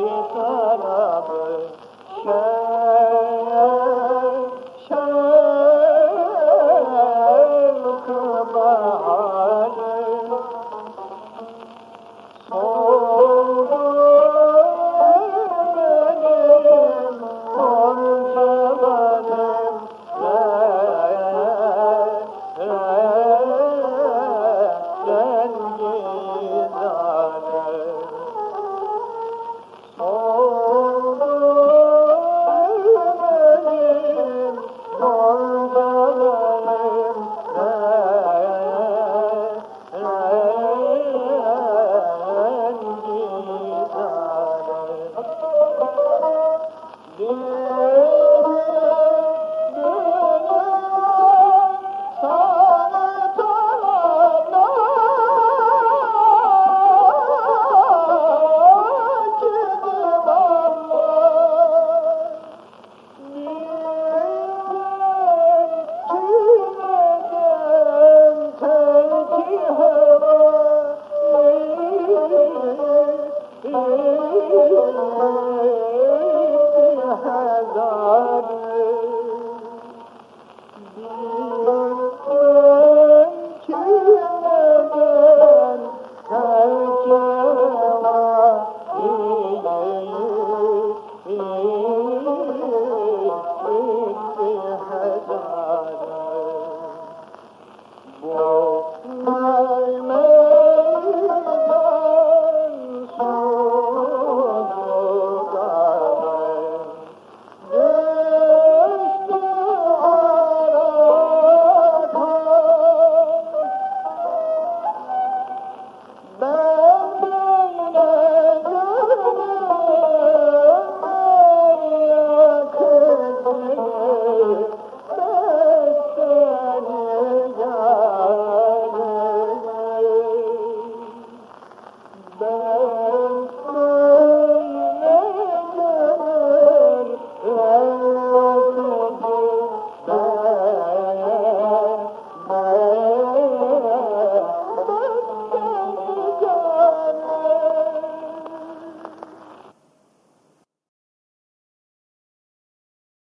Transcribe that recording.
Oh, دار